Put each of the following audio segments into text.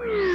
Wait.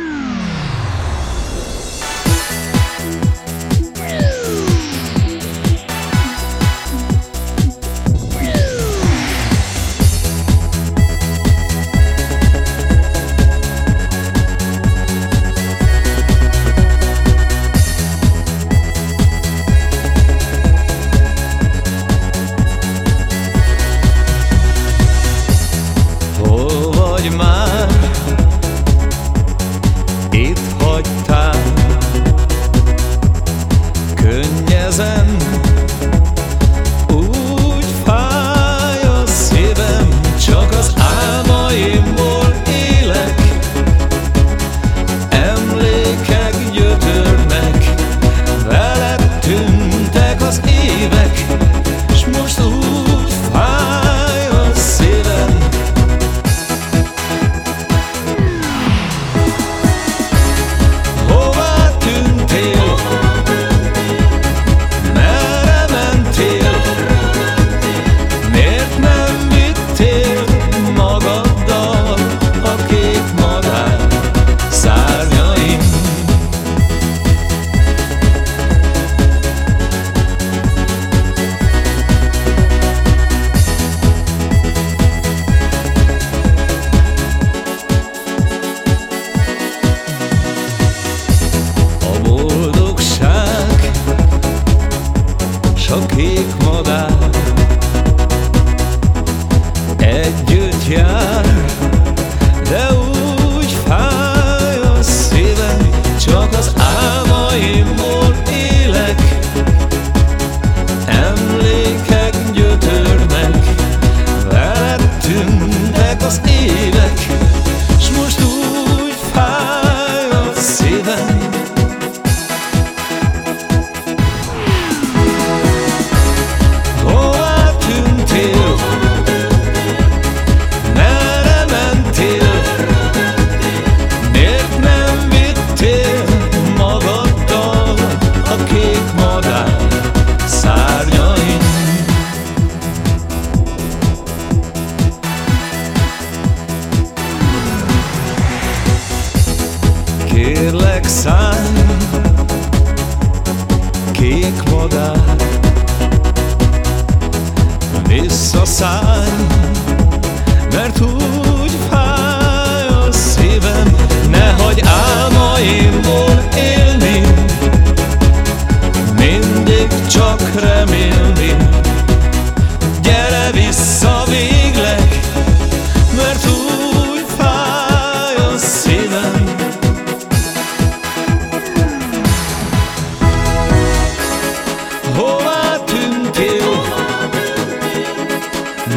Kérlek szállj, kék madár Visszaszállj,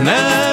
Now